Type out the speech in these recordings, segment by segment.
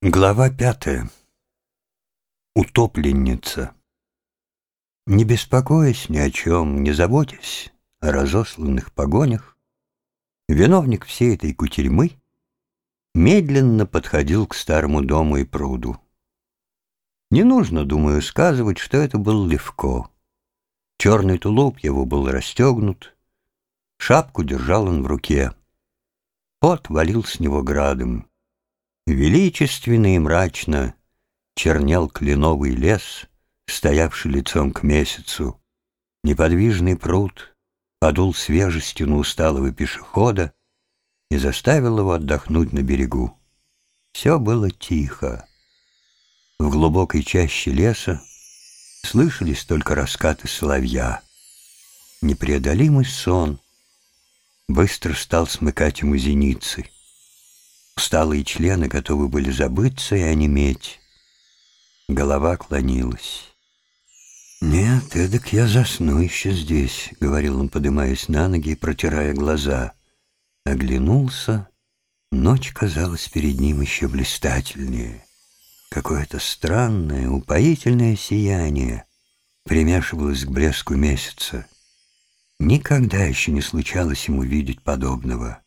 Глава пятая. Утопленница. Не беспокоясь ни о чем, не заботясь о разосланных погонях, виновник всей этой кутерьмы медленно подходил к старому дому и пруду. Не нужно, думаю, сказывать, что это был Левко. Черный тулуп его был расстегнут, шапку держал он в руке. Пот валил с него градом. Величественно и мрачно чернел кленовый лес, стоявший лицом к месяцу. Неподвижный пруд подул свежестью на усталого пешехода и заставил его отдохнуть на берегу. Все было тихо. В глубокой чаще леса слышались только раскаты соловья. Непреодолимый сон быстро стал смыкать ему зеницы — Усталые члены готовы были забыться и онеметь. Голова клонилась. «Нет, эдак я засну еще здесь», — говорил он, поднимаясь на ноги и протирая глаза. Оглянулся. Ночь казалась перед ним еще блистательнее. Какое-то странное, упоительное сияние примешивалось к блеску месяца. Никогда еще не случалось ему видеть подобного.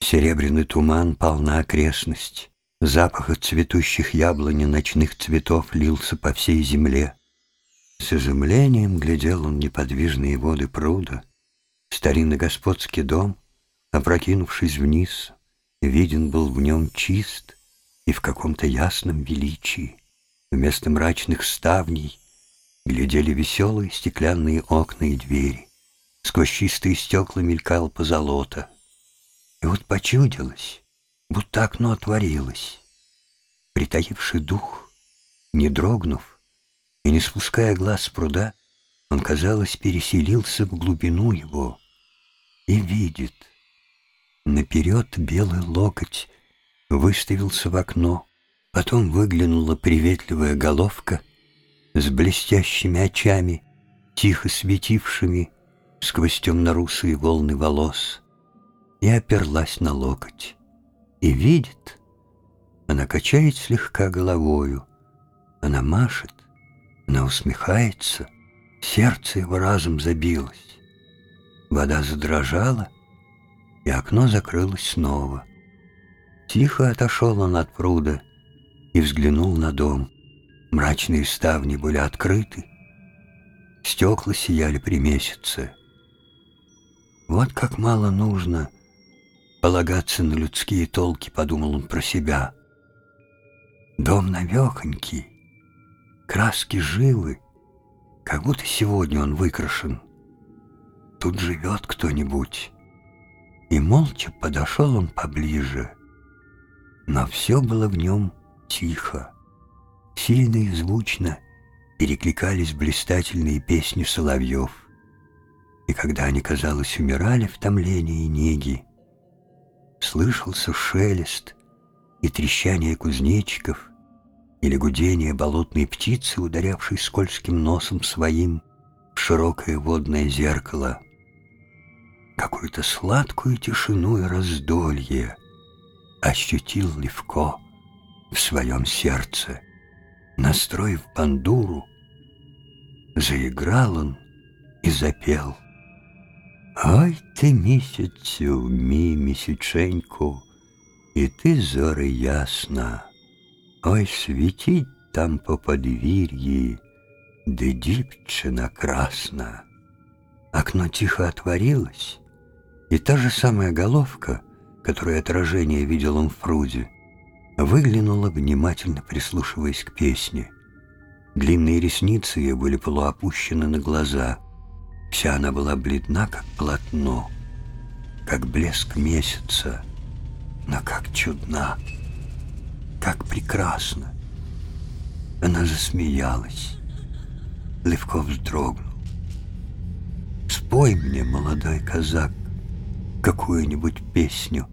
Серебряный туман пал на окрестность. Запах от цветущих яблони ночных цветов лился по всей земле. С изумлением глядел он неподвижные воды пруда. Старинный господский дом, опрокинувшись вниз, виден был в нем чист и в каком-то ясном величии. Вместо мрачных ставней глядели веселые стеклянные окна и двери. Сквозь чистые стекла мелькал позолота — и вот почудилось, будто окно отворилось. Притаивший дух, не дрогнув и не спуская глаз с пруда, он, казалось, переселился в глубину его и видит. Наперед белый локоть выставился в окно, потом выглянула приветливая головка с блестящими очами, тихо светившими сквозь темно-русые волны волос — и оперлась на локоть. И видит, она качает слегка головою, она машет, она усмехается, сердце его разом забилось. Вода задрожала, и окно закрылось снова. Тихо отошел он от пруда и взглянул на дом. Мрачные ставни были открыты, стекла сияли при месяце. Вот как мало нужно полагаться на людские толки, подумал он про себя. Дом навехонький, краски живы, как будто сегодня он выкрашен. Тут живет кто-нибудь. И молча подошел он поближе. Но все было в нем тихо. Сильно и звучно перекликались блистательные песни соловьев. И когда они, казалось, умирали в томлении и неги, слышался шелест и трещание кузнечиков или гудение болотной птицы, ударявшей скользким носом своим в широкое водное зеркало. Какую-то сладкую тишину и раздолье ощутил Левко в своем сердце. Настроив бандуру, заиграл он и запел — Ой ти місяцю, мій місяченьку, і ти зори ясна, ой світіть там по подвір'ї, де дівчина красна. Окно тихо отворилось, и та же самая головка, которую отражение видел он в пруде, выглянула, внимательно прислушиваясь к песне. Длинные ресницы ее были полуопущены на глаза — Вся она была бледна, как полотно, как блеск месяца, но как чудна, как прекрасна. Она засмеялась. Левков вздрогнул. «Спой мне, молодой казак, какую-нибудь песню»,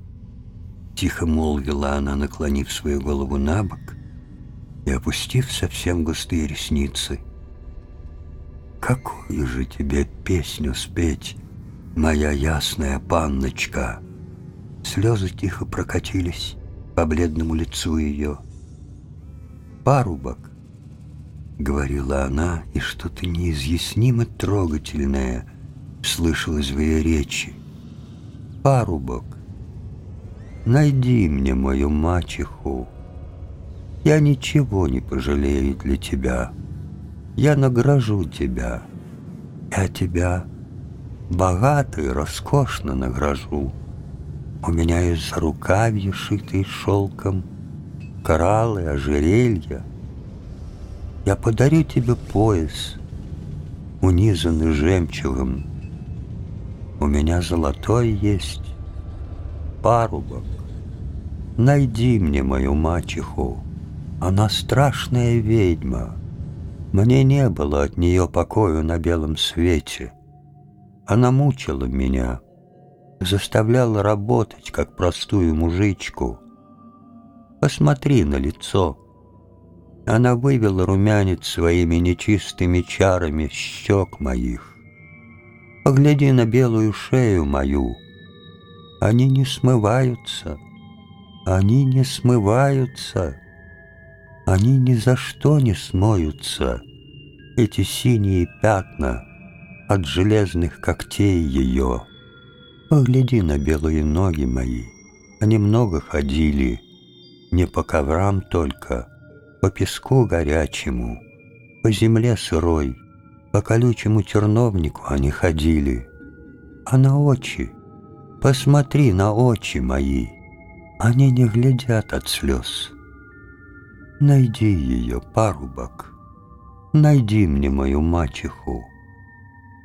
Тихо молвила она, наклонив свою голову на бок и опустив совсем густые ресницы — Какую же тебе песню спеть, моя ясная панночка? Слезы тихо прокатились по бледному лицу ее. парубок, — говорила она, и что-то неизъяснимо трогательное слышалось в ее речи. «Парубок, найди мне мою мачеху. Я ничего не пожалею для тебя. Я награжу тебя. Я тебя богато и роскошно награжу. У меня есть рукавья, шитые шелком, кораллы, ожерелья — я подарю тебе пояс, унизанный жемчугом. У меня золотой есть парубок. Найди мне мою мачеху. Она страшная ведьма. Мне не было от нее покою на белом свете. Она мучила меня, заставляла работать, как простую мужичку. Посмотри на лицо — она вывела румянец своими нечистыми чарами щек моих. Погляди на белую шею мою. Они не смываются. Они не смываются. Они ни за что не смоются. Эти синие пятна от железных когтей ее. Погляди на белые ноги мои. Они много ходили, не по коврам только, по песку горячему, по земле сырой, по колючему терновнику они ходили. А на очи, посмотри на очи мои, они не глядят от слез. Найди ее, парубок, найди мне мою мачеху.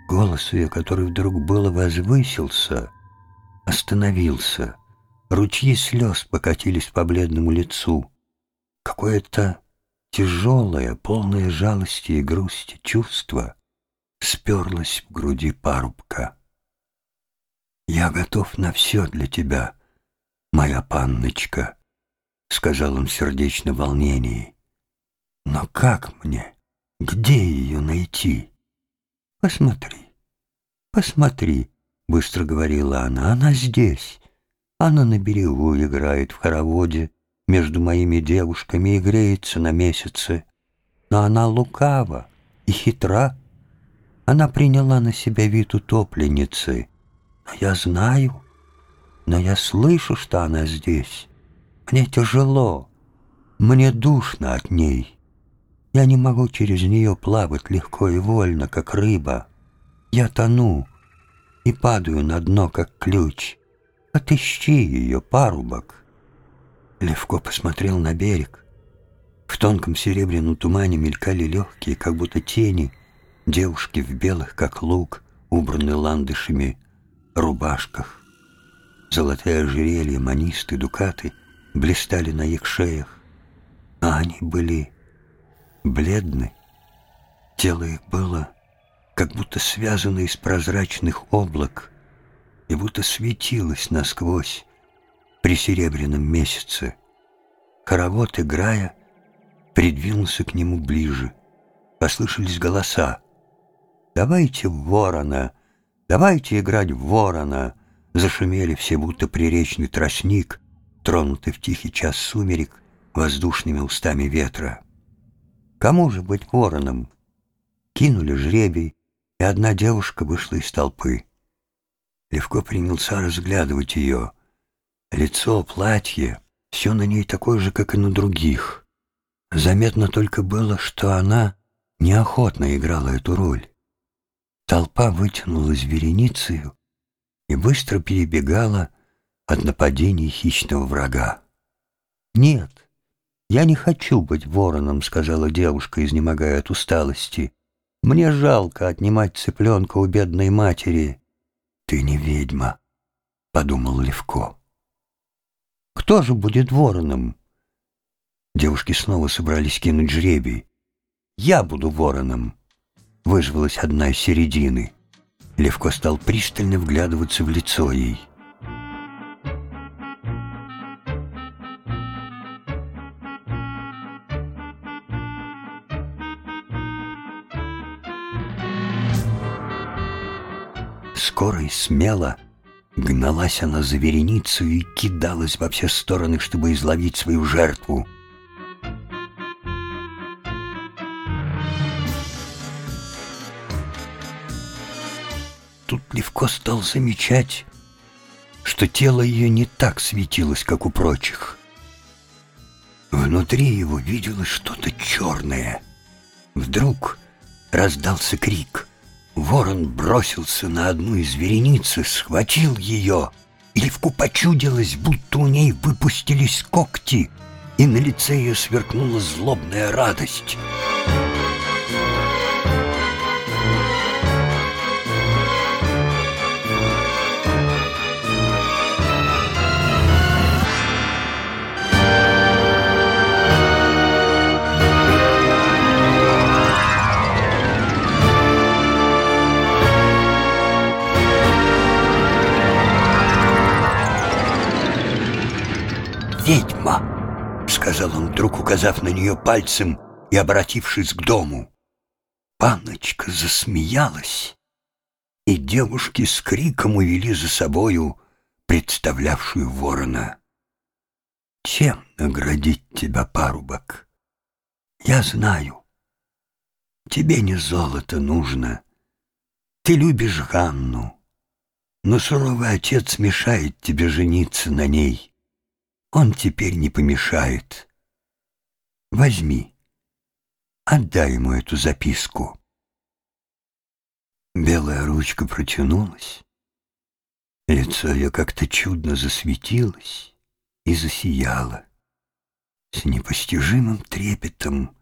Голос ее, который вдруг было возвысился, остановился. Ручьи слез покатились по бледному лицу. Какое-то Тяжелое, полное жалости и грусти чувство сперлось в груди парубка. «Я готов на все для тебя, моя панночка», — сказал он в волнении. «Но как мне? Где ее найти?» «Посмотри, посмотри», — быстро говорила она, — «она здесь. Она на берегу играет в хороводе, между моими девушками и греется на месяце. Но она лукава и хитра. Она приняла на себя вид утопленницы. Но я знаю, но я слышу, что она здесь. Мне тяжело, мне душно от ней. Я не могу через нее плавать легко и вольно, как рыба. Я тону и падаю на дно, как ключ. Отыщи ее, парубок. Левко посмотрел на берег. В тонком серебряном тумане мелькали легкие, как будто тени, девушки в белых, как лук, убранные ландышами, рубашках. Золотые ожерелья, манисты, дукаты блистали на их шеях, а они были бледны. Тело их было как будто связано из прозрачных облак и будто светилось насквозь, при серебряном месяце. Хоровод, играя, придвинулся к нему ближе. Послышались голоса. «Давайте в ворона! Давайте играть в ворона!» Зашумели все, будто приречный тростник, тронутый в тихий час сумерек воздушными устами ветра. Кому же быть вороном? Кинули жребий, и одна девушка вышла из толпы. Левко принялся разглядывать ее — Лицо, платье, все на ней такое же, как и на других. Заметно только было, что она неохотно играла эту роль. Толпа вытянулась вереницею и быстро перебегала от нападений хищного врага. «Нет, я не хочу быть вороном», — сказала девушка, изнемогая от усталости. «Мне жалко отнимать цыпленка у бедной матери». «Ты не ведьма», — подумал Левко. Кто же будет вороном? Девушки снова собрались кинуть жребий. «Я буду вороном!» Вызвалась одна из середины. Левко стал пристально вглядываться в лицо ей. скоро и смело гналась она за вереницу и кидалась во все стороны, чтобы изловить свою жертву. Тут Левко стал замечать, что тело ее не так светилось, как у прочих. Внутри его виделось что-то черное. Вдруг раздался крик — Ворон бросился на одну из вереницы, схватил ее, и Левку почудилось, будто у ней выпустились когти, и на лице ее сверкнула злобная радость. «Ведьма!» — сказал он вдруг, указав на нее пальцем и обратившись к дому. Паночка засмеялась, и девушки с криком увели за собою представлявшую ворона. «Чем наградить тебя, парубок? Я знаю. Тебе не золото нужно. Ты любишь Ганну, но суровый отец мешает тебе жениться на ней. Он теперь не помешает. Возьми, отдай ему эту записку. Белая ручка протянулась. Лицо ее как-то чудно засветилось и засияло. С непостижимым трепетом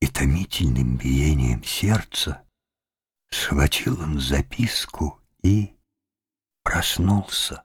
и томительным биением сердца схватил он записку и проснулся.